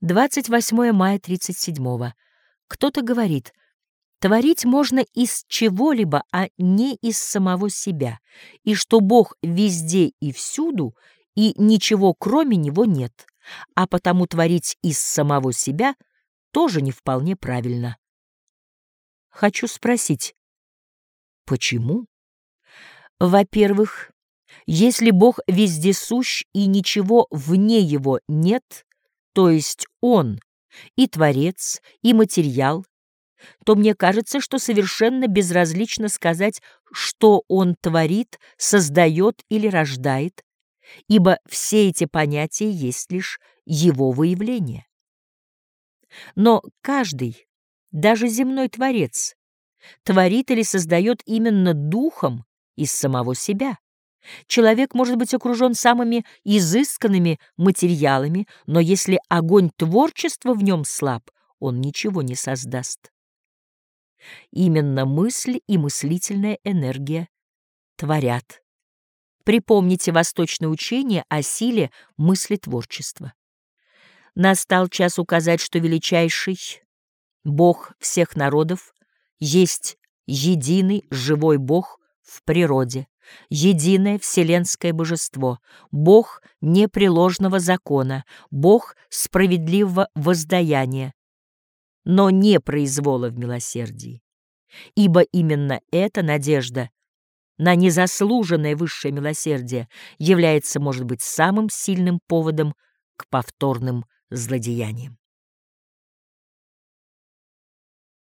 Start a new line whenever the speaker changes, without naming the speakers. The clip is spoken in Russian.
28 мая 37 -го. Кто-то говорит, творить можно из чего-либо, а не из самого себя, и что Бог везде и всюду, и ничего кроме Него нет, а потому творить из самого себя тоже не вполне правильно. Хочу спросить, почему? Во-первых, если Бог вездесущ и ничего вне Его нет, то есть Он и Творец, и материал, то мне кажется, что совершенно безразлично сказать, что Он творит, создает или рождает, ибо все эти понятия есть лишь Его выявление. Но каждый, даже земной Творец, творит или создает именно духом из самого себя. Человек может быть окружен самыми изысканными материалами, но если огонь творчества в нем слаб, он ничего не создаст. Именно мысль и мыслительная энергия творят. Припомните восточное учение о силе мысли творчества. Настал час указать, что величайший Бог всех народов есть единый живой Бог в природе единое вселенское божество, Бог непреложного закона, Бог справедливого воздаяния, но не произвола в милосердии. Ибо именно эта надежда на незаслуженное высшее милосердие является, может быть, самым сильным поводом к повторным злодеяниям.